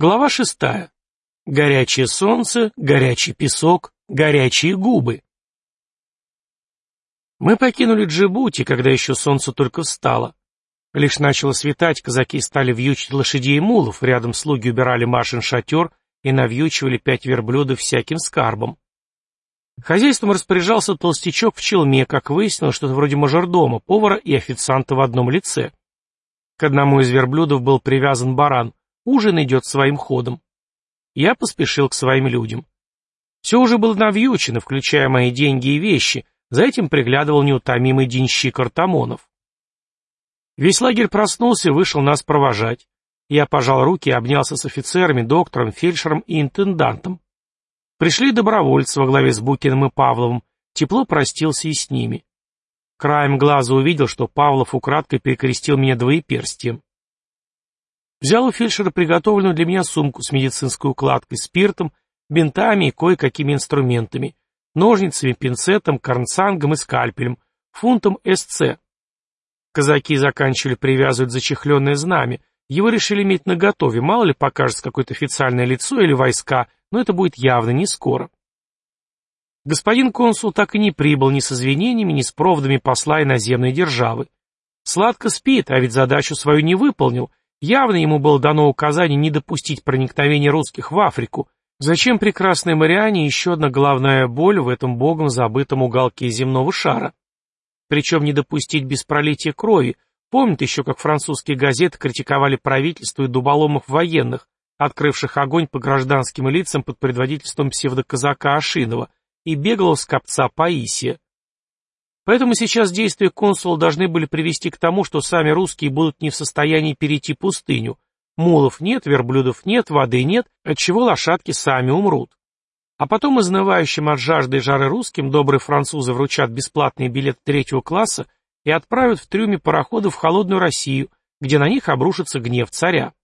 Глава шестая. Горячее солнце, горячий песок, горячие губы. Мы покинули Джибути, когда еще солнце только встало. Лишь начало светать, казаки стали вьючить лошадей и мулов, рядом слуги убирали Машин шатер и навьючивали пять верблюдов всяким скарбом. Хозяйством распоряжался толстячок в челме, как выяснилось, что-то вроде мажордома, повара и официанта в одном лице. К одному из верблюдов был привязан баран, ужин идет своим ходом. Я поспешил к своим людям. Все уже было навьючено, включая мои деньги и вещи, за этим приглядывал неутомимый денщик Артамонов. Весь лагерь проснулся и вышел нас провожать. Я пожал руки и обнялся с офицерами, доктором, фельдшером и интендантом. Пришли добровольцы во главе с Букиным и Павловым, тепло простился и с ними. Краем глаза увидел, что Павлов украдкой перекрестил меня двоеперстием. Взял у фельдшера приготовленную для меня сумку с медицинской укладкой, спиртом, бинтами и кое-какими инструментами, ножницами, пинцетом, карнцангом и скальпелем, фунтом СЦ. Казаки заканчивали привязывать зачехленное знамя, его решили иметь наготове, мало ли покажется какое-то официальное лицо или войска, но это будет явно не скоро. Господин консул так и не прибыл ни с извинениями, ни с проводами посла иноземной державы. Сладко спит, а ведь задачу свою не выполнил. Явно ему было дано указание не допустить проникновения русских в Африку. Зачем прекрасной Мариане еще одна головная боль в этом богом забытом уголке земного шара? Причем не допустить беспролития крови. Помнит еще, как французские газеты критиковали правительство и дуболомов военных, открывших огонь по гражданским лицам под предводительством псевдоказака Ашинова, и беглого скопца Паисия. Поэтому сейчас действия консула должны были привести к тому, что сами русские будут не в состоянии перейти пустыню. Мулов нет, верблюдов нет, воды нет, отчего лошадки сами умрут. А потом изнывающим от жажды и жары русским добрые французы вручат бесплатный билет третьего класса и отправят в трюме парохода в холодную Россию, где на них обрушится гнев царя.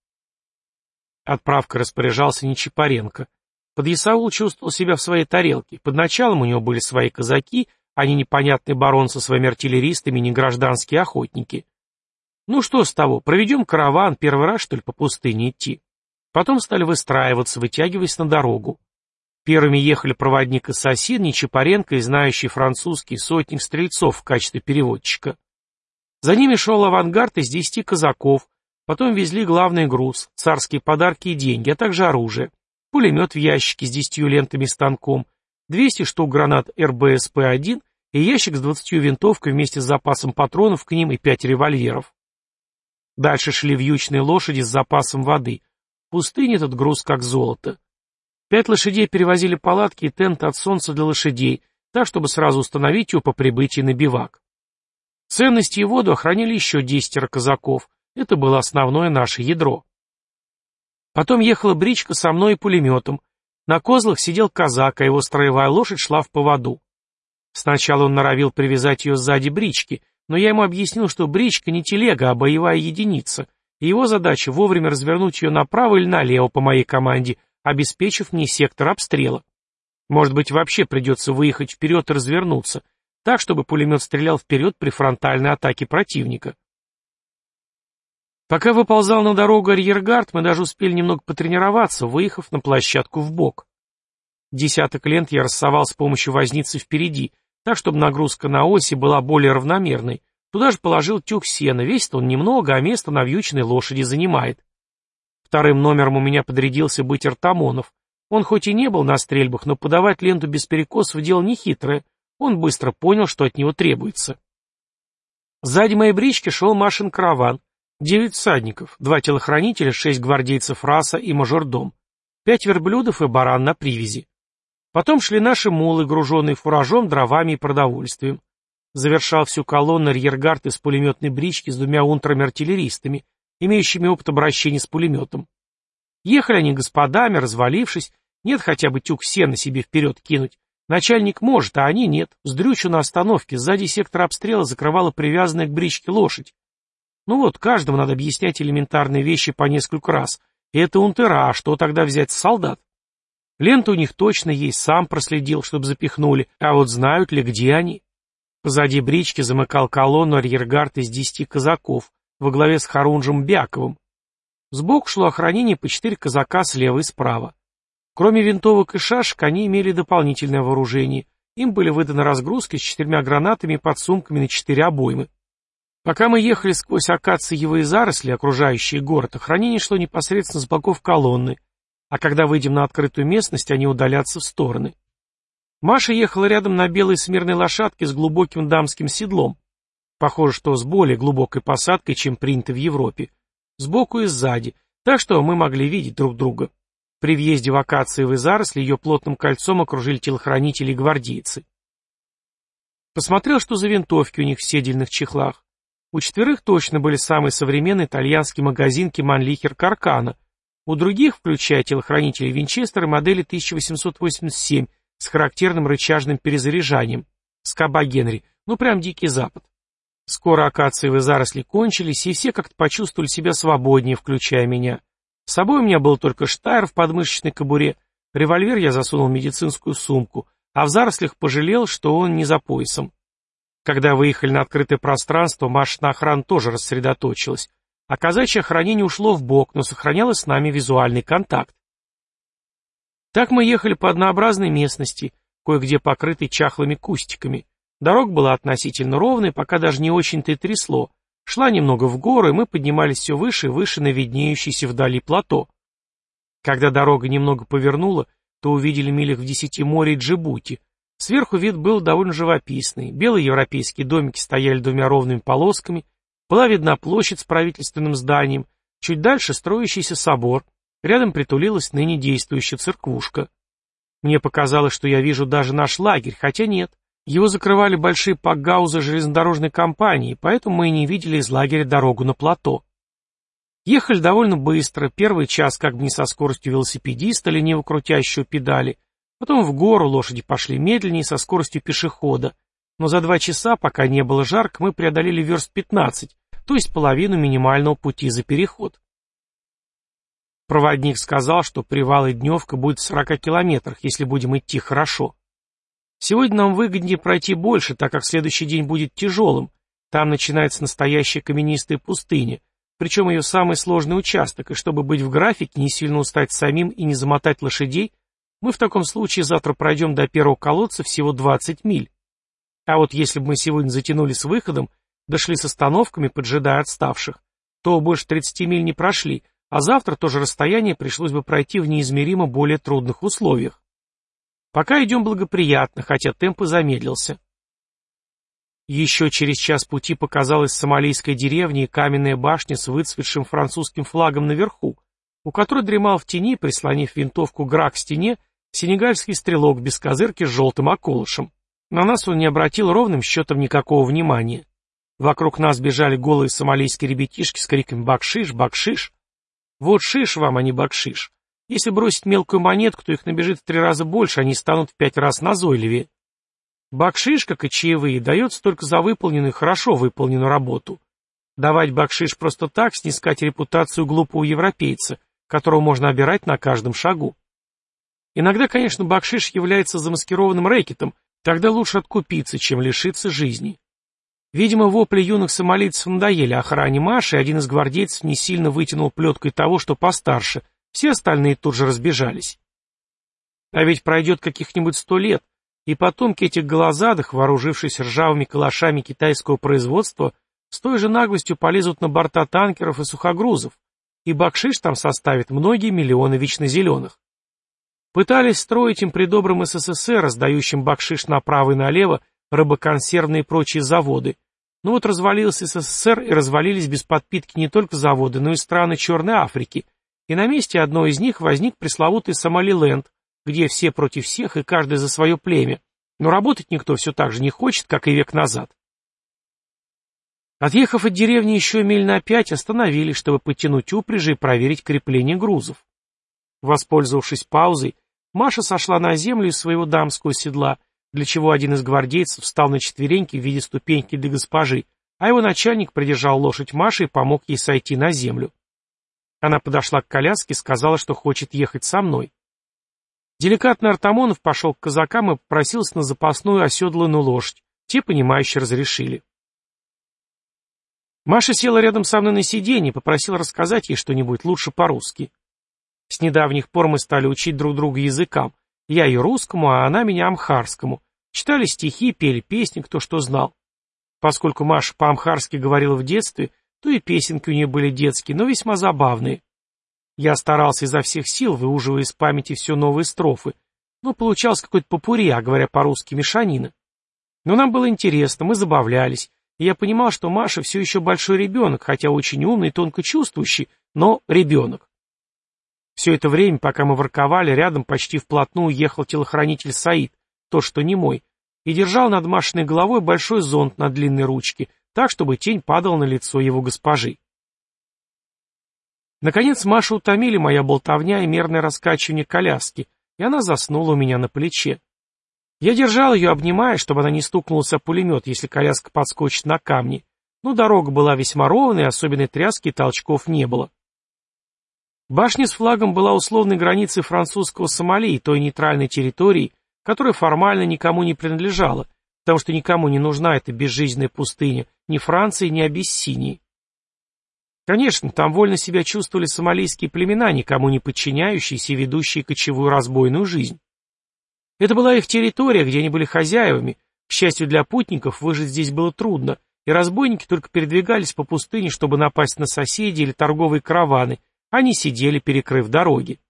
Отправкой распоряжался Нечипаренко. Подъясаул чувствовал себя в своей тарелке. Под началом у него были свои казаки, не непонятный барон со своими артиллеристами, не гражданские охотники. Ну что с того, проведем караван, первый раз, что ли, по пустыне идти. Потом стали выстраиваться, вытягиваясь на дорогу. Первыми ехали проводник Ассасин, Нечапаренко и знающий французский сотник стрельцов в качестве переводчика. За ними шел авангард из десяти казаков, потом везли главный груз, царские подарки и деньги, а также оружие пулемет в ящике с десятью лентами станком, 200 штук гранат РБСП-1 и ящик с 20 винтовкой вместе с запасом патронов к ним и 5 револьверов. Дальше шли вьючные лошади с запасом воды. В пустыне этот груз как золото. Пять лошадей перевозили палатки и тент от солнца для лошадей, так, чтобы сразу установить его по прибытии на бивак. Ценности и воду охраняли еще десятеро казаков. Это было основное наше ядро. Потом ехала бричка со мной и пулеметом. На козлах сидел казак, а его строевая лошадь шла в поводу. Сначала он норовил привязать ее сзади брички, но я ему объяснил, что бричка не телега, а боевая единица, и его задача вовремя развернуть ее направо или налево по моей команде, обеспечив мне сектор обстрела. Может быть, вообще придется выехать вперед и развернуться, так, чтобы пулемет стрелял вперед при фронтальной атаке противника. Пока выползал на дорогу арьергард, мы даже успели немного потренироваться, выехав на площадку в бок. Десяток лент я рассовал с помощью возницы впереди, так, чтобы нагрузка на оси была более равномерной. Туда же положил тюк сена, весит он немного, а место на вьючной лошади занимает. Вторым номером у меня подрядился быть Артамонов. Он хоть и не был на стрельбах, но подавать ленту без перекосов дело нехитрое. Он быстро понял, что от него требуется. Сзади моей брички шел Машин караван. Девять всадников, два телохранителя, шесть гвардейцев раса и мажордом, пять верблюдов и баран на привязи. Потом шли наши мулы, груженные фуражом, дровами и продовольствием. Завершал всю колонну арьергард из пулеметной брички с двумя унтрами-артиллеристами, имеющими опыт обращения с пулеметом. Ехали они господами, развалившись, нет хотя бы тюк сена себе вперед кинуть. Начальник может, а они нет. Сдрючу на остановке, сзади сектор обстрела закрывала привязанная к бричке лошадь. Ну вот, каждому надо объяснять элементарные вещи по несколько раз. Это унтера, а что тогда взять с солдат? Лента у них точно есть, сам проследил, чтобы запихнули, а вот знают ли, где они? Позади брички замыкал колонну арьергард из десяти казаков, во главе с Харунжем Бяковым. Сбоку шло охранение по четыре казака слева и справа. Кроме винтовок и шашек, они имели дополнительное вооружение. Им были выданы разгрузки с четырьмя гранатами и подсумками на четыре обоймы. Пока мы ехали сквозь акациевые заросли, окружающие город, охранение шло непосредственно с боков колонны, а когда выйдем на открытую местность, они удалятся в стороны. Маша ехала рядом на белой смирной лошадке с глубоким дамским седлом. Похоже, что с более глубокой посадкой, чем принято в Европе. Сбоку и сзади, так что мы могли видеть друг друга. При въезде в акациевые заросли ее плотным кольцом окружили телохранители и гвардейцы. Посмотрел, что за винтовки у них в седельных чехлах. У четверых точно были самый современный итальянский магазинки Манлихер Каркана, у других, включая телохранителей Винчестера, модели 1887 с характерным рычажным перезаряжанием. Скоба Генри, ну прям дикий запад. Скоро акациевые заросли кончились, и все как-то почувствовали себя свободнее, включая меня. С собой у меня был только штайр в подмышечной кобуре, револьвер я засунул в медицинскую сумку, а в зарослях пожалел, что он не за поясом. Когда выехали на открытое пространство, Машина охрана тоже рассредоточилась, а казачье охранение ушло в бок, но сохранялось с нами визуальный контакт. Так мы ехали по однообразной местности, кое-где покрытой чахлыми кустиками. Дорога была относительно ровной, пока даже не очень-то и трясло. Шла немного в горы, и мы поднимались все выше и выше на виднеющееся вдали плато. Когда дорога немного повернула, то увидели милях в десяти море Джибути. Сверху вид был довольно живописный. Белые европейские домики стояли двумя ровными полосками, была видна площадь с правительственным зданием, чуть дальше строящийся собор, рядом притулилась ныне действующая церквушка. Мне показалось, что я вижу даже наш лагерь, хотя нет. Его закрывали большие пакгаузы железнодорожной компании, поэтому мы и не видели из лагеря дорогу на плато. Ехали довольно быстро, первый час как бы не со скоростью велосипедиста, лениво крутящего педали, потом в гору лошади пошли медленнее, со скоростью пешехода, но за два часа, пока не было жарко, мы преодолели верст 15, то есть половину минимального пути за переход. Проводник сказал, что привал и дневка будет в 40 километрах, если будем идти хорошо. Сегодня нам выгоднее пройти больше, так как следующий день будет тяжелым. Там начинается настоящая каменистая пустыня, причем ее самый сложный участок, и чтобы быть в графике, не сильно устать самим и не замотать лошадей, мы в таком случае завтра пройдем до первого колодца всего 20 миль. А вот если бы мы сегодня затянули с выходом, дошли с остановками, поджидая отставших, то больше 30 миль не прошли, а завтра то же расстояние пришлось бы пройти в неизмеримо более трудных условиях. Пока идем благоприятно, хотя темп и замедлился. Еще через час пути показалась сомалийская деревня и каменная башня с выцветшим французским флагом наверху, у которой дремал в тени, прислонив винтовку гра к стене, сенегальский стрелок без козырки с желтым околышем. На нас он не обратил ровным счетом никакого внимания. Вокруг нас бежали голые сомалийские ребятишки с криками «Бакшиш! Бакшиш!». Вот шиш вам, а не бакшиш. Если бросить мелкую монетку, то их набежит в три раза больше, они станут в пять раз назойливее. Бакшиш, как и чаевые, дается только за выполненную, хорошо выполненную работу. Давать бакшиш просто так, снискать репутацию глупого европейца, которого можно обирать на каждом шагу. Иногда, конечно, бакшиш является замаскированным рэкетом, тогда лучше откупиться, чем лишиться жизни. Видимо, вопли юных сомалийцев надоели охране Маши, один из гвардейцев не сильно вытянул плеткой того, что постарше – все остальные тут же разбежались. А ведь пройдет каких-нибудь сто лет, и потомки этих голозадых, вооружившись ржавыми калашами китайского производства, с той же наглостью полезут на борта танкеров и сухогрузов, и бакшиш там составит многие миллионы вечно зеленых. Пытались строить им при добром СССР, раздающим бакшиш направо и налево, рыбоконсервные и прочие заводы. Но вот развалился СССР и развалились без подпитки не только заводы, но и страны Черной Африки, и на месте одной из них возник пресловутый Сомалиленд, где все против всех и каждый за свое племя, но работать никто все так же не хочет, как и век назад. Отъехав от деревни еще миль на пять, остановились, чтобы подтянуть упряжи и проверить крепление грузов. Воспользовавшись паузой, Маша сошла на землю из своего дамского седла, для чего один из гвардейцев встал на четвереньки в виде ступеньки для госпожи, а его начальник придержал лошадь Маши и помог ей сойти на землю. Она подошла к коляске и сказала, что хочет ехать со мной. Деликатный Артамонов пошел к казакам и попросился на запасную оседланную лошадь. Те, понимающе разрешили. Маша села рядом со мной на сиденье и попросила рассказать ей что-нибудь лучше по-русски. С недавних пор мы стали учить друг друга языкам. Я ее русскому, а она меня амхарскому. Читали стихи, пели песни, кто что знал. Поскольку Маша по-амхарски говорила в детстве, то и песенки у нее были детские, но весьма забавные. Я старался изо всех сил, выуживая из памяти все новые строфы, но получалось какой-то попури, а говоря по-русски мешанина. Но нам было интересно, мы забавлялись, и я понимал, что Маша все еще большой ребенок, хотя очень умный и тонко чувствующий, но ребенок. Все это время, пока мы ворковали, рядом почти вплотную ехал телохранитель Саид, тот, что не мой, и держал над Машиной головой большой зонт на длинной ручке, так, чтобы тень падала на лицо его госпожи. Наконец Машу утомили моя болтовня и мерное раскачивание коляски, и она заснула у меня на плече. Я держал ее, обнимая, чтобы она не стукнулась о пулемет, если коляска подскочит на камни, но дорога была весьма ровной, особенной тряски и толчков не было. Башня с флагом была условной границей французского Сомали, той нейтральной территории, которая формально никому не принадлежала, потому что никому не нужна эта безжизненная пустыня, ни Франции, ни Абиссинии. Конечно, там вольно себя чувствовали сомалийские племена, никому не подчиняющиеся и ведущие кочевую разбойную жизнь. Это была их территория, где они были хозяевами. К счастью для путников, выжить здесь было трудно, и разбойники только передвигались по пустыне, чтобы напасть на соседей или торговые караваны, они сидели, перекрыв дороги.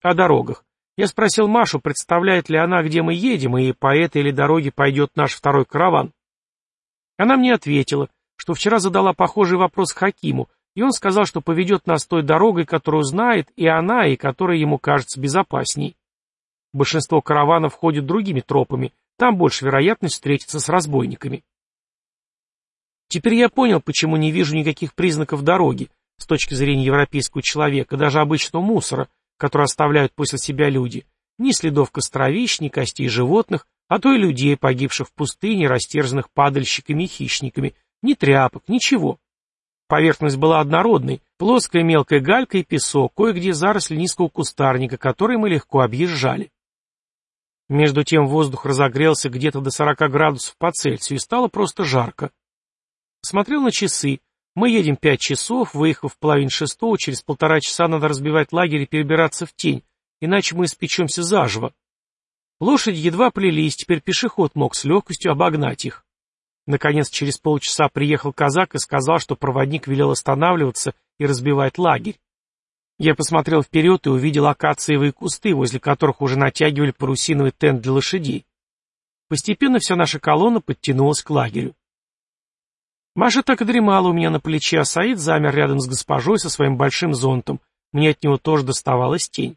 О дорогах. Я спросил Машу, представляет ли она, где мы едем, и по этой или дороге пойдет наш второй караван. Она мне ответила, что вчера задала похожий вопрос Хакиму, и он сказал, что поведет нас той дорогой, которую знает и она, и которая ему кажется безопасней. Большинство караванов ходят другими тропами, там больше вероятность встретиться с разбойниками. Теперь я понял, почему не вижу никаких признаков дороги, с точки зрения европейского человека, даже обычного мусора, который оставляют после себя люди, ни следов костровищ, ни костей животных, а то и людей, погибших в пустыне, растерзанных падальщиками и хищниками, ни тряпок, ничего. Поверхность была однородной, плоская мелкая галька и песок, кое-где заросли низкого кустарника, которые мы легко объезжали. Между тем воздух разогрелся где-то до 40 градусов по Цельсию и стало просто жарко. Смотрел на часы. Мы едем пять часов, выехав в половине шестого, через полтора часа надо разбивать лагерь и перебираться в тень, иначе мы испечемся заживо. Лошади едва плелись, теперь пешеход мог с легкостью обогнать их. Наконец, через полчаса приехал казак и сказал, что проводник велел останавливаться и разбивать лагерь. Я посмотрел вперед и увидел акациевые кусты, возле которых уже натягивали парусиновый тент для лошадей. Постепенно вся наша колонна подтянулась к лагерю. Маша так и дремала у меня на плече, а Саид замер рядом с госпожой со своим большим зонтом. Мне от него тоже доставалась тень.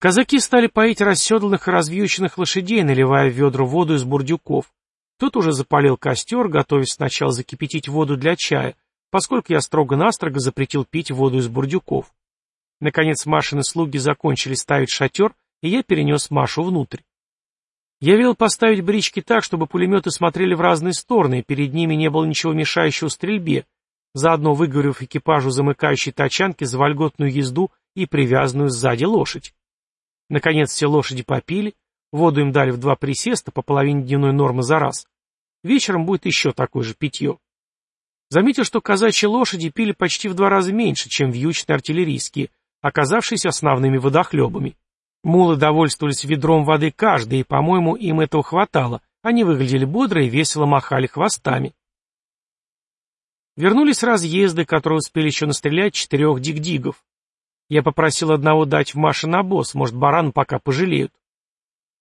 Казаки стали поить расседланных и развьюченных лошадей, наливая в ведра воду из бурдюков. Тут уже запалил костер, готовясь сначала закипятить воду для чая, поскольку я строго-настрого запретил пить воду из бурдюков. Наконец Машины слуги закончили ставить шатер, и я перенес Машу внутрь. Я велел поставить брички так, чтобы пулеметы смотрели в разные стороны, и перед ними не было ничего мешающего стрельбе, заодно выговорив экипажу замыкающей тачанки за вольготную езду и привязанную сзади лошадь. Наконец все лошади попили, воду им дали в два присеста по половине дневной нормы за раз. Вечером будет еще такое же питье. Заметил, что казачьи лошади пили почти в два раза меньше, чем вьючные артиллерийские, оказавшиеся основными водохлебами. Мулы довольствовались ведром воды каждый, и, по-моему, им этого хватало. Они выглядели бодро и весело махали хвостами. Вернулись разъезды, которые успели еще настрелять четырех дигдигов. Я попросил одного дать в Маше на босс, может, баран пока пожалеют.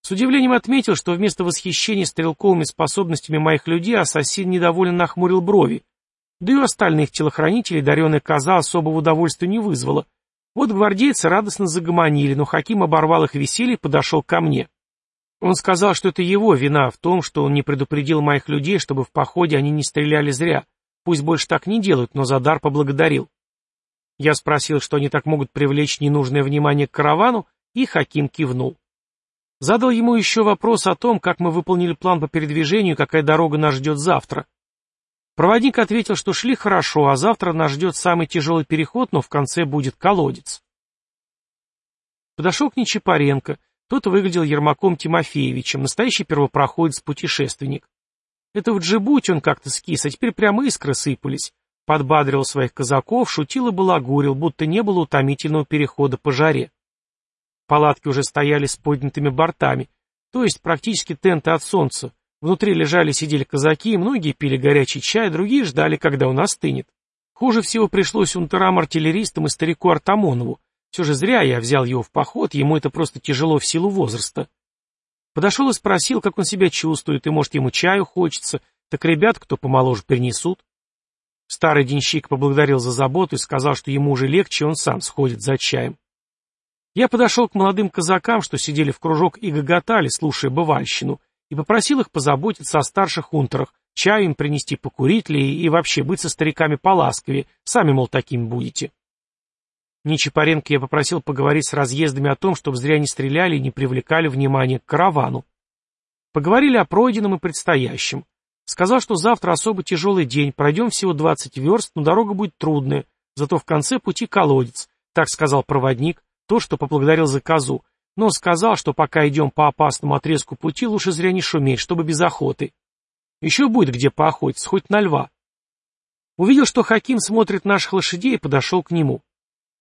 С удивлением отметил, что вместо восхищения стрелковыми способностями моих людей ассасин недовольно нахмурил брови. Да и у остальных телохранителей дареная коза особого удовольствия не вызвала. Вот гвардейцы радостно загомонили, но Хаким оборвал их веселье и подошел ко мне. Он сказал, что это его вина в том, что он не предупредил моих людей, чтобы в походе они не стреляли зря. Пусть больше так не делают, но за дар поблагодарил. Я спросил, что они так могут привлечь ненужное внимание к каравану, и Хаким кивнул. Задал ему еще вопрос о том, как мы выполнили план по передвижению и какая дорога нас ждет завтра. Проводник ответил, что шли хорошо, а завтра нас ждет самый тяжелый переход, но в конце будет колодец. Подошел к Нечапаренко. Тот выглядел Ермаком Тимофеевичем, настоящий первопроходец-путешественник. Это в Джибути он как-то скис, а теперь прямо искры сыпались. Подбадривал своих казаков, шутил и балагурил, будто не было утомительного перехода по жаре. Палатки уже стояли с поднятыми бортами, то есть практически тенты от солнца. Внутри лежали сидели казаки, многие пили горячий чай, другие ждали, когда он остынет. Хуже всего пришлось унтерам-артиллеристам и старику Артамонову. Все же зря я взял его в поход, ему это просто тяжело в силу возраста. Подошел и спросил, как он себя чувствует, и, может, ему чаю хочется, так ребят, кто помоложе, принесут. Старый денщик поблагодарил за заботу и сказал, что ему уже легче, он сам сходит за чаем. Я подошел к молодым казакам, что сидели в кружок и гоготали, слушая бывальщину, и попросил их позаботиться о старших унтерах, чаю им принести покурить ли и вообще быть со стариками поласковее, сами, мол, такими будете. Нечапаренко я попросил поговорить с разъездами о том, чтобы зря не стреляли и не привлекали внимание к каравану. Поговорили о пройденном и предстоящем. Сказал, что завтра особо тяжелый день, пройдем всего 20 верст, но дорога будет трудная, зато в конце пути колодец, так сказал проводник, то, что поблагодарил за козу, но сказал, что пока идем по опасному отрезку пути, лучше зря не шуметь, чтобы без охоты. Еще будет где поохотиться, хоть на льва. Увидел, что Хаким смотрит наших лошадей и подошел к нему.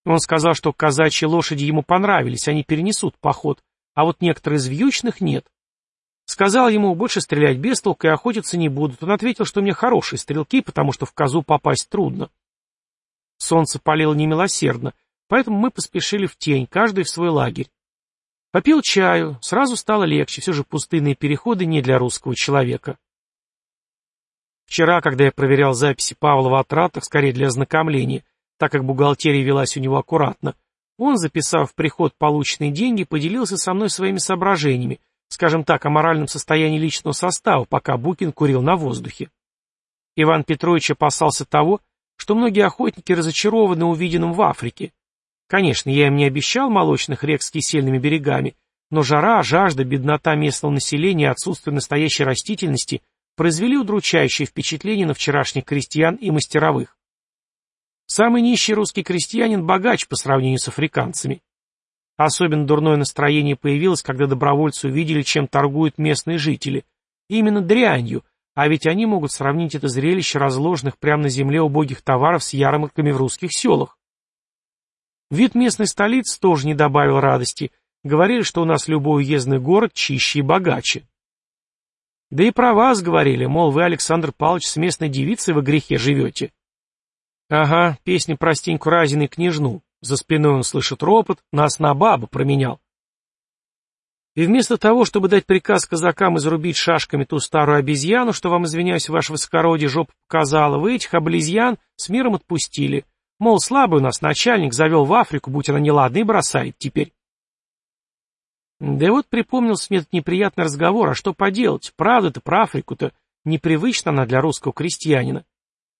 Он сказал, что казачьи лошади ему понравились, они перенесут поход, а вот некоторые из вьючных нет. Сказал ему, больше стрелять без толка и охотиться не будут. Он ответил, что меня хорошие стрелки, потому что в козу попасть трудно. Солнце палило немилосердно, поэтому мы поспешили в тень, каждый в свой лагерь. Попил чаю, сразу стало легче, все же пустынные переходы не для русского человека. Вчера, когда я проверял записи Павлова о тратах, скорее для ознакомления, так как бухгалтерия велась у него аккуратно, он, записав в приход полученные деньги, поделился со мной своими соображениями, скажем так, о моральном состоянии личного состава, пока Букин курил на воздухе. Иван Петрович опасался того, что многие охотники разочарованы увиденным в Африке. Конечно, я им не обещал молочных рек с кисельными берегами, но жара, жажда, беднота местного населения и отсутствие настоящей растительности произвели удручающее впечатление на вчерашних крестьян и мастеровых. Самый нищий русский крестьянин богач по сравнению с африканцами. Особенно дурное настроение появилось, когда добровольцы увидели, чем торгуют местные жители. именно дрянью, а ведь они могут сравнить это зрелище разложенных прямо на земле убогих товаров с ярмарками в русских селах. Вид местной столицы тоже не добавил радости. Говорили, что у нас любой уездный город чище и богаче. Да и про вас говорили, мол, вы, Александр Павлович, с местной девицей во грехе живете. Ага, песня про Стеньку Разина и княжну. За спиной он слышит ропот, нас на бабу променял. И вместо того, чтобы дать приказ казакам изрубить шашками ту старую обезьяну, что вам, извиняюсь, ваше высокородие жопа показала, вы этих обезьян с миром отпустили. Мол, слабый у нас начальник, завел в Африку, будь она неладна, и бросает теперь. Да и вот припомнился мне этот неприятный разговор, а что поделать, правда-то про Африку-то непривычна она для русского крестьянина.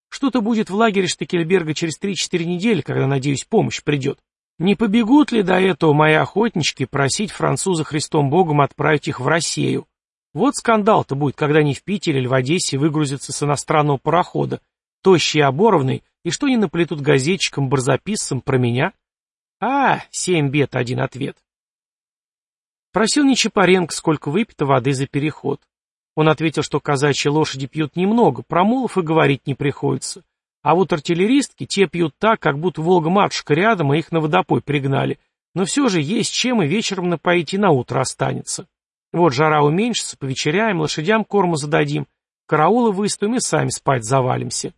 Что-то будет в лагере Штекельберга через 3-4 недели, когда, надеюсь, помощь придет. Не побегут ли до этого мои охотнички просить француза Христом Богом отправить их в Россию? Вот скандал-то будет, когда они в Питере или в Одессе выгрузятся с иностранного парохода, тощие и оборванные, и что они наплетут газетчикам-барзаписцам про меня? А, семь бед, один ответ. Просил Нечапаренко, сколько выпито воды за переход. Он ответил, что казачьи лошади пьют немного, про мулов и говорить не приходится. А вот артиллеристки, те пьют так, как будто Волга-матушка рядом, и их на водопой пригнали. Но все же есть чем и вечером напоить, и на утро останется. Вот жара уменьшится, повечеряем, лошадям корму зададим, караулы выставим и сами спать завалимся.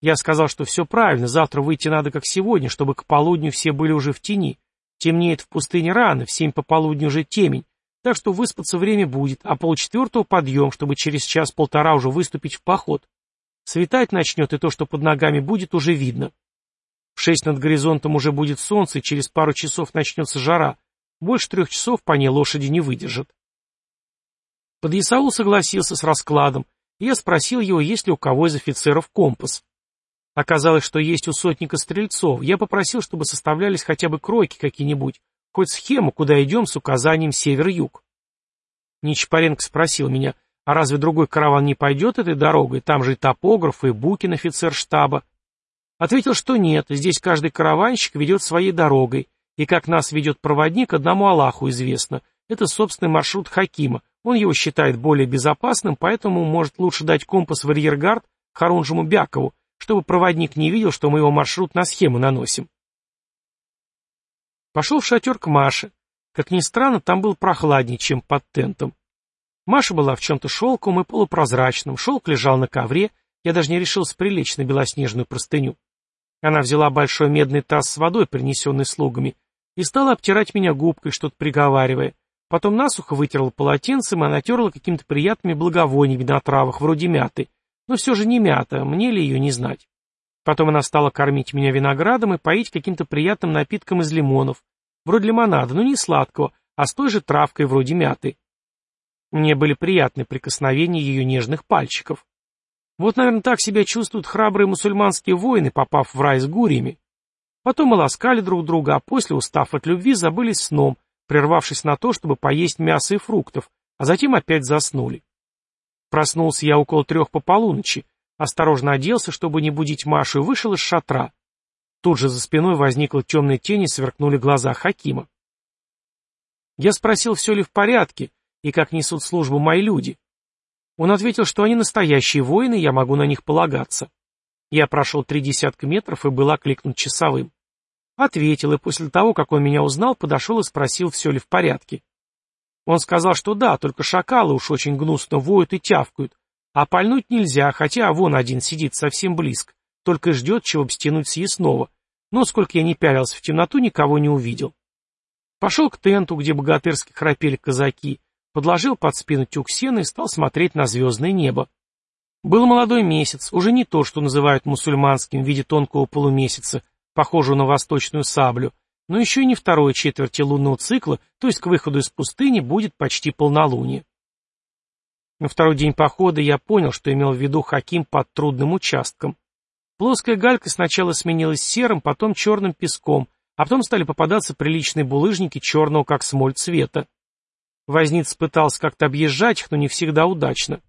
Я сказал, что все правильно, завтра выйти надо как сегодня, чтобы к полудню все были уже в тени. Темнеет в пустыне рано, в семь пополудни уже темень, так что выспаться время будет, а полчетвертого подъем, чтобы через час-полтора уже выступить в поход. Светать начнет, и то, что под ногами будет, уже видно. В шесть над горизонтом уже будет солнце, и через пару часов начнется жара. Больше трех часов по ней лошади не выдержат. Подъясаул согласился с раскладом, и я спросил его, есть ли у кого из офицеров компас. Оказалось, что есть у сотника стрельцов. Я попросил, чтобы составлялись хотя бы кройки какие-нибудь, хоть схему, куда идем с указанием север-юг. Нечапаренко спросил меня, а разве другой караван не пойдет этой дорогой? Там же и топограф, и Букин, офицер штаба. Ответил, что нет, здесь каждый караванщик ведет своей дорогой, и как нас ведет проводник, одному Аллаху известно. Это собственный маршрут Хакима, Он его считает более безопасным, поэтому может лучше дать компас в арьергард Харунжему Бякову, чтобы проводник не видел, что мы его маршрут на схему наносим. Пошел в шатер к Маше. Как ни странно, там был прохладнее, чем под тентом. Маша была в чем-то шелковом и полупрозрачном, шелк лежал на ковре, я даже не решился прилечь на белоснежную простыню. Она взяла большой медный таз с водой, принесенный слугами, и стала обтирать меня губкой, что-то приговаривая. Потом насухо вытерла полотенцем и натерла какими-то приятными благовониями на травах, вроде мяты. Но все же не мята, мне ли ее не знать. Потом она стала кормить меня виноградом и поить каким-то приятным напитком из лимонов, вроде лимонада, но не сладкого, а с той же травкой вроде мяты. Мне были приятны прикосновения ее нежных пальчиков. Вот, наверное, так себя чувствуют храбрые мусульманские воины, попав в рай с гуриями. Потом мы ласкали друг друга, а после, устав от любви, забылись сном, прервавшись на то, чтобы поесть мясо и фруктов, а затем опять заснули. Проснулся я около трех по полуночи, осторожно оделся, чтобы не будить Машу, и вышел из шатра. Тут же за спиной возникла темная тень и сверкнули глаза Хакима. Я спросил, все ли в порядке, и как несут службу мои люди. Он ответил, что они настоящие воины, я могу на них полагаться. Я прошел три десятка метров и был окликнут часовым. Ответил, и после того, как он меня узнал, подошел и спросил, все ли в порядке. Он сказал, что да, только шакалы уж очень гнусно воют и тявкают, а пальнуть нельзя, хотя вон один сидит совсем близко, только ждет, чего бы стянуть съестного. Но сколько я не пялился в темноту, никого не увидел. Пошел к тенту, где богатырски храпели казаки, подложил под спину тюк сена и стал смотреть на звездное небо. Был молодой месяц, уже не то, что называют мусульманским в виде тонкого полумесяца, похожего на восточную саблю, но еще и не второй четверти лунного цикла, то есть к выходу из пустыни будет почти полнолуние. На второй день похода я понял, что имел в виду Хаким под трудным участком. Плоская галька сначала сменилась серым, потом черным песком, а потом стали попадаться приличные булыжники черного как смоль цвета. Возниц пытался как-то объезжать их, но не всегда удачно.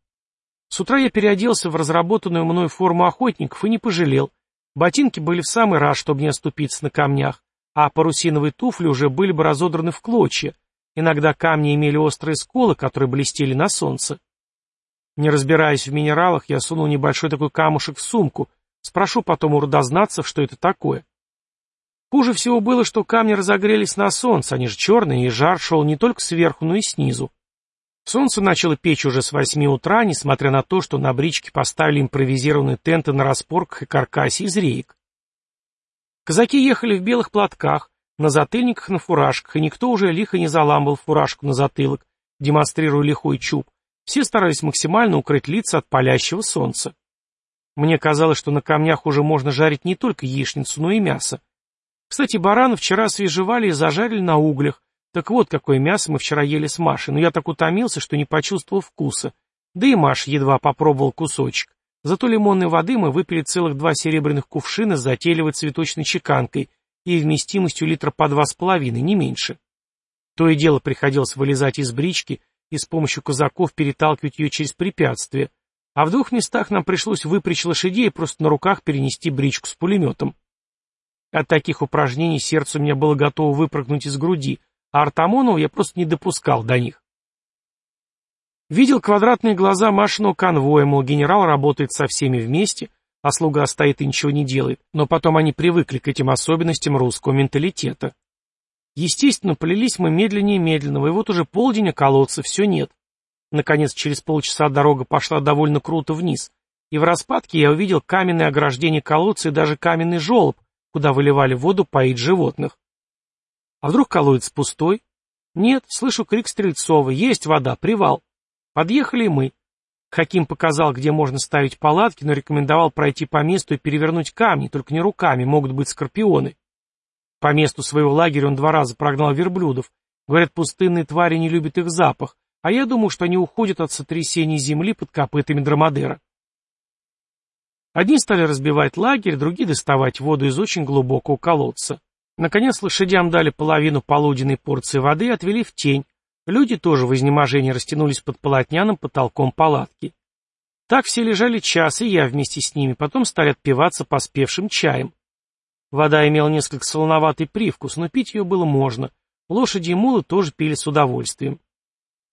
С утра я переоделся в разработанную мной форму охотников и не пожалел. Ботинки были в самый раз, чтобы не оступиться на камнях, а парусиновые туфли уже были бы разодраны в клочья. Иногда камни имели острые сколы, которые блестели на солнце. Не разбираясь в минералах, я сунул небольшой такой камушек в сумку. Спрошу потом у родознатцев, что это такое. Хуже всего было, что камни разогрелись на солнце, они же черные, и жар шел не только сверху, но и снизу. Солнце начало печь уже с восьми утра, несмотря на то, что на бричке поставили импровизированные тенты на распорках и каркасе из реек. Казаки ехали в белых платках, на затыльниках на фуражках, и никто уже лихо не заламывал фуражку на затылок, демонстрируя лихой чуб. Все старались максимально укрыть лица от палящего солнца. Мне казалось, что на камнях уже можно жарить не только яичницу, но и мясо. Кстати, барана вчера свежевали и зажарили на углях. Так вот, какое мясо мы вчера ели с Машей, но я так утомился, что не почувствовал вкуса. Да и Маша едва попробовал кусочек. Зато лимонной воды мы выпили целых два серебряных кувшина с затейливой цветочной чеканкой и вместимостью литра по два с половиной, не меньше. То и дело приходилось вылезать из брички и с помощью казаков переталкивать ее через препятствия, а в двух местах нам пришлось выпрячь лошадей и просто на руках перенести бричку с пулеметом. От таких упражнений сердце у меня было готово выпрыгнуть из груди, а Артамонова я просто не допускал до них. Видел квадратные глаза Машиного конвоя, мол, генерал работает со всеми вместе, а слуга стоит и ничего не делает, но потом они привыкли к этим особенностям русского менталитета. Естественно, полились мы медленнее медленного, и вот уже полдень, а колодца все нет. Наконец, через полчаса дорога пошла довольно круто вниз, и в распадке я увидел каменное ограждение колодца и даже каменный желоб, куда выливали воду поить животных. А вдруг колодец пустой? Нет, слышу крик Стрельцова, есть вода, привал. Подъехали мы. Хаким показал, где можно ставить палатки, но рекомендовал пройти по месту и перевернуть камни, только не руками, могут быть скорпионы. По месту своего лагеря он два раза прогнал верблюдов. Говорят, пустынные твари не любят их запах, а я думаю, что они уходят от сотрясений земли под копытами Драмадера. Одни стали разбивать лагерь, другие доставать воду из очень глубокого колодца. Наконец лошадям дали половину полуденной порции воды и отвели в тень. Люди тоже в изнеможении растянулись под полотняным потолком палатки. Так все лежали час, и я вместе с ними, потом стали отпиваться поспевшим чаем. Вода имела несколько солоноватый привкус, но пить ее было можно. Лошади и мулы тоже пили с удовольствием.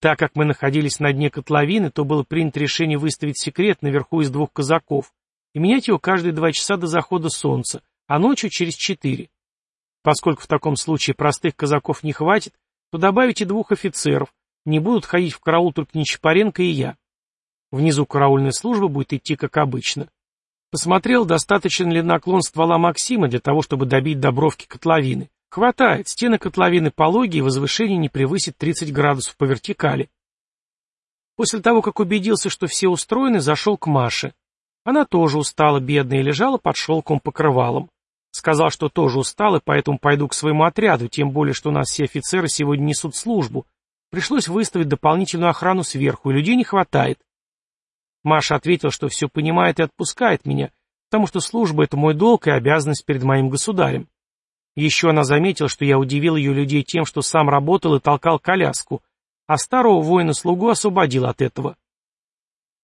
Так как мы находились на дне котловины, то было принято решение выставить секрет наверху из двух казаков и менять его каждые два часа до захода солнца, а ночью через четыре. Поскольку в таком случае простых казаков не хватит, то добавите двух офицеров, не будут ходить в караул только Нечапаренко и я. Внизу караульная служба будет идти как обычно. Посмотрел, достаточно ли наклон ствола Максима для того, чтобы добить добровки котловины. Хватает, стены котловины пологие, возвышение не превысит 30 градусов по вертикали. После того, как убедился, что все устроены, зашел к Маше. Она тоже устала, бедная, и лежала под шелком покрывалом. Сказал, что тоже устал, и поэтому пойду к своему отряду, тем более, что у нас все офицеры сегодня несут службу. Пришлось выставить дополнительную охрану сверху, и людей не хватает. Маша ответила, что все понимает и отпускает меня, потому что служба — это мой долг и обязанность перед моим государем. Еще она заметила, что я удивил ее людей тем, что сам работал и толкал коляску, а старого воина-слугу освободил от этого.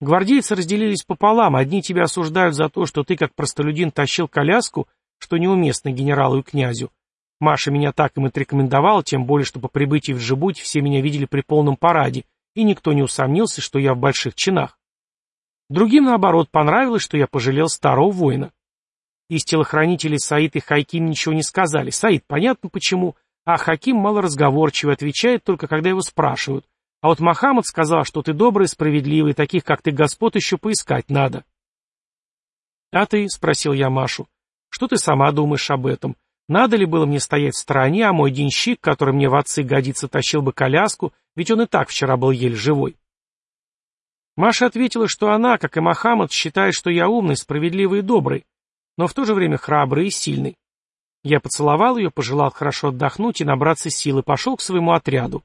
Гвардейцы разделились пополам, одни тебя осуждают за то, что ты как простолюдин тащил коляску, что неуместно генералу и князю. Маша меня так им отрекомендовала, тем более, что по прибытии в Джибути все меня видели при полном параде, и никто не усомнился, что я в больших чинах. Другим, наоборот, понравилось, что я пожалел старого воина. Из телохранителей Саид и Хайким ничего не сказали. Саид, понятно почему, а Хаким малоразговорчивый, отвечает только, когда его спрашивают. А вот Мохаммад сказал, что ты добрый справедливый, таких, как ты, господ, еще поискать надо. — А ты? — спросил я Машу. — Что ты сама думаешь об этом? Надо ли было мне стоять в стороне, а мой денщик, который мне в отцы годится, тащил бы коляску, ведь он и так вчера был еле живой? Маша ответила, что она, как и Мохаммад, считает, что я умный, справедливый и добрый, но в то же время храбрый и сильный. Я поцеловал ее, пожелал хорошо отдохнуть и набраться сил, и пошел к своему отряду.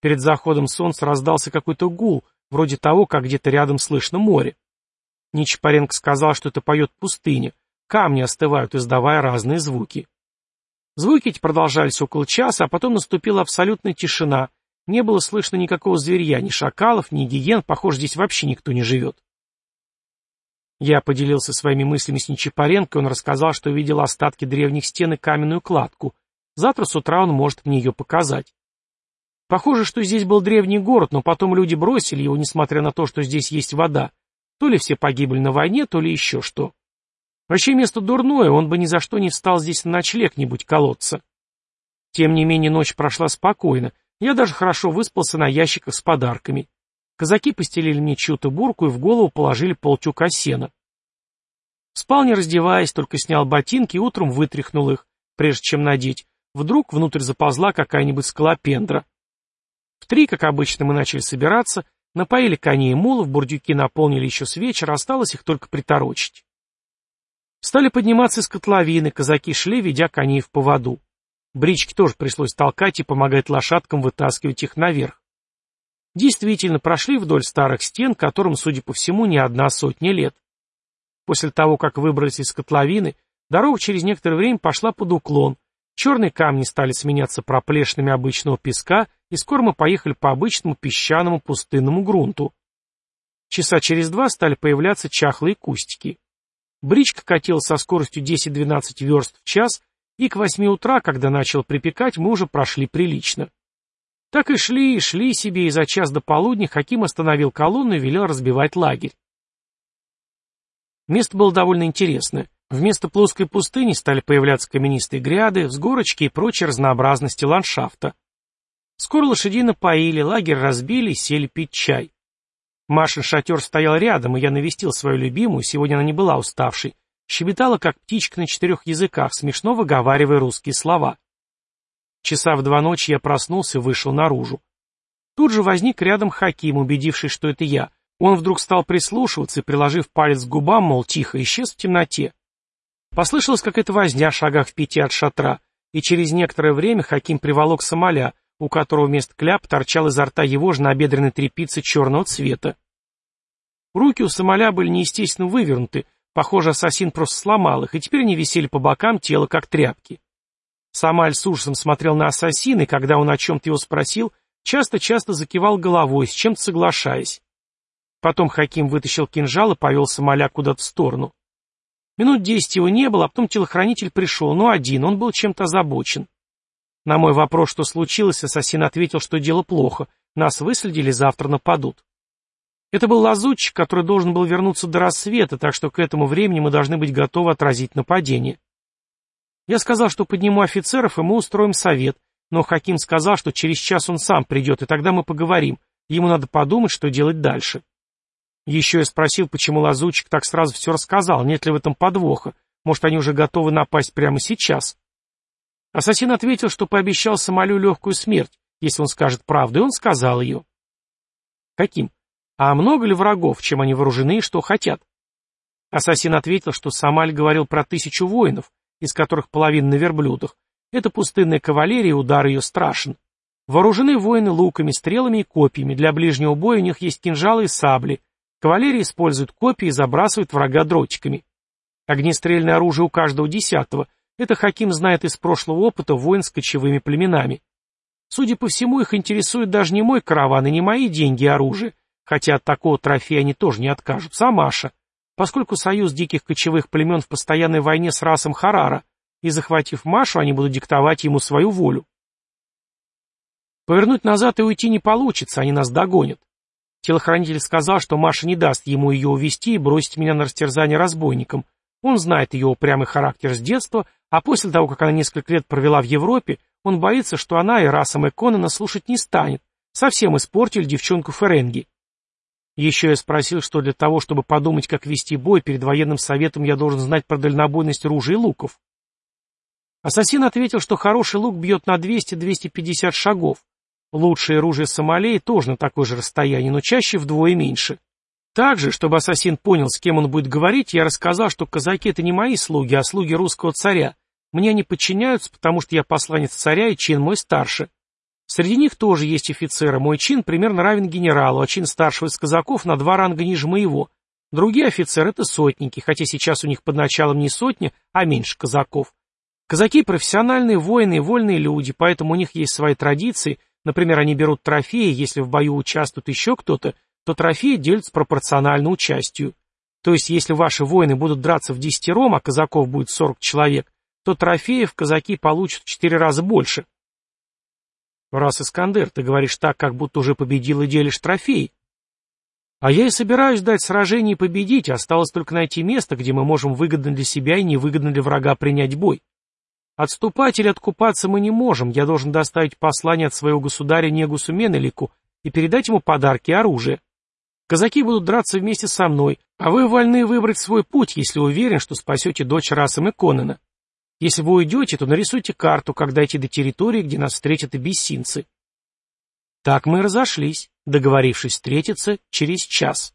Перед заходом солнца раздался какой-то гул, вроде того, как где-то рядом слышно море. Нечапаренко сказал, что это поет пустыня. Камни остывают, издавая разные звуки. Звуки эти продолжались около часа, а потом наступила абсолютная тишина. Не было слышно никакого зверья, ни шакалов, ни гиен, похоже, здесь вообще никто не живет. Я поделился своими мыслями с Нечапаренко, он рассказал, что видел остатки древних стен и каменную кладку. Завтра с утра он может мне ее показать. Похоже, что здесь был древний город, но потом люди бросили его, несмотря на то, что здесь есть вода. То ли все погибли на войне, то ли еще что. Вообще место дурное, он бы ни за что не встал здесь на ночлег, не будь колодца. Тем не менее, ночь прошла спокойно. Я даже хорошо выспался на ящиках с подарками. Казаки постелили мне чью-то бурку и в голову положили полтюка сена. Спал не раздеваясь, только снял ботинки и утром вытряхнул их, прежде чем надеть. Вдруг внутрь заползла какая-нибудь скалопендра. В три, как обычно, мы начали собираться, напоили коней и мулов, бурдюки наполнили еще с вечера, осталось их только приторочить. Стали подниматься из котловины, казаки шли, ведя коней в поводу. Брички тоже пришлось толкать и помогать лошадкам вытаскивать их наверх. Действительно, прошли вдоль старых стен, которым, судя по всему, не одна сотня лет. После того, как выбрались из котловины, дорога через некоторое время пошла под уклон, черные камни стали сменяться проплешинами обычного песка, и скоро мы поехали по обычному песчаному пустынному грунту. Часа через два стали появляться чахлые кустики. Бричка катилась со скоростью 10-12 верст в час, и к восьми утра, когда начал припекать, мы уже прошли прилично. Так и шли, и шли себе, и за час до полудня Хаким остановил колонну и велел разбивать лагерь. Место было довольно интересное. Вместо плоской пустыни стали появляться каменистые гряды, взгорочки и прочие разнообразности ландшафта. Скоро лошадей напоили, лагерь разбили и сели пить чай. Машин шатер стоял рядом, и я навестил свою любимую, сегодня она не была уставшей, щебетала, как птичка на четырех языках, смешно выговаривая русские слова. Часа в два ночи я проснулся и вышел наружу. Тут же возник рядом Хаким, убедившись, что это я. Он вдруг стал прислушиваться и, приложив палец к губам, мол, тихо, исчез в темноте. Послышалась какая-то возня шагах в пяти от шатра, и через некоторое время Хаким приволок Сомоля, у которого вместо кляп торчал изо рта его же набедренной тряпицы черного цвета. Руки у Сомоля были неестественно вывернуты, похоже, ассасин просто сломал их, и теперь они висели по бокам тела, как тряпки. Самаль с ужасом смотрел на ассасина, и когда он о чем-то его спросил, часто-часто закивал головой, с чем-то соглашаясь. Потом Хаким вытащил кинжал и повел Сомоля куда-то в сторону. Минут десять его не было, а потом телохранитель пришел, но один, он был чем-то озабочен. На мой вопрос, что случилось, ассасин ответил, что дело плохо. нас выследили, завтра нападут. Это был лазутчик, который должен был вернуться до рассвета, так что к этому времени мы должны быть готовы отразить нападение. Я сказал, что подниму офицеров, и мы устроим совет, но Хаким сказал, что через час он сам придет, и тогда мы поговорим. Ему надо подумать, что делать дальше. Еще я спросил, почему лазутчик так сразу все рассказал, нет ли в этом подвоха. Может, они уже готовы напасть прямо сейчас? Ассасин ответил, что пообещал Сомалю легкую смерть, если он скажет правду, и он сказал ее. Каким? А много ли врагов, чем они вооружены и что хотят? Ассасин ответил, что Сомаль говорил про тысячу воинов, из которых половина на верблюдах. Это пустынная кавалерия, удар ее страшен. Вооружены воины луками, стрелами и копьями, для ближнего боя у них есть кинжалы и сабли. Кавалерия использует копья и забрасывает врага дротиками. Огнестрельное оружие у каждого десятого — это Хаким знает из прошлого опыта войн с кочевыми племенами. Судя по всему, их интересует даже не мой караван и не мои деньги и оружие, хотя от такого трофея они тоже не откажутся, а Маша, поскольку союз диких кочевых племен в постоянной войне с расом Харара, и захватив Машу, они будут диктовать ему свою волю. Повернуть назад и уйти не получится, они нас догонят. Телохранитель сказал, что Маша не даст ему ее увести и бросить меня на растерзание разбойникам. Он знает ее упрямый характер с детства, а после того, как она несколько лет провела в Европе, он боится, что она и Расом и Конана слушать не станет. Совсем испортили девчонку Ференги. Еще я спросил, что для того, чтобы подумать, как вести бой, перед военным советом я должен знать про дальнобойность ружей и луков. Ассасин ответил, что хороший лук бьет на 200-250 шагов. Лучшее оружие Сомалей тоже на такое же расстояние, но чаще вдвое меньше. Также, чтобы ассасин понял, с кем он будет говорить, я рассказал, что казаки — это не мои слуги, а слуги русского царя, мне они подчиняются, потому что я посланец царя и чин мой старше. Среди них тоже есть офицеры. Мой чин примерно равен генералу, а чин старшего из казаков на два ранга ниже моего. Другие офицеры — это сотники, хотя сейчас у них под началом не сотни, а меньше казаков. Казаки — профессиональные воины и вольные люди, поэтому у них есть свои традиции. Например, они берут трофеи, если в бою участвует еще кто-то, то трофеи делятся пропорционально участию. То есть, если ваши воины будут драться в десятером, а казаков будет сорок человек, то трофеев казаки получат в четыре раза больше. Раз, Искандер, ты говоришь так, как будто уже победил и делишь трофей. А я и собираюсь дать сражение и победить, осталось только найти место, где мы можем выгодно для себя и невыгодно для врага принять бой. Отступать или откупаться мы не можем, я должен доставить послание от своего государя Негусу Менелику и передать ему подарки и оружие. Казаки будут драться вместе со мной, а вы вольны выбрать свой путь, если уверен, что спасете дочь Расам и Конана. Если вы уйдете, то нарисуйте карту, как дойти до территории, где нас встретят абиссинцы. Так мы разошлись, договорившись встретиться через час.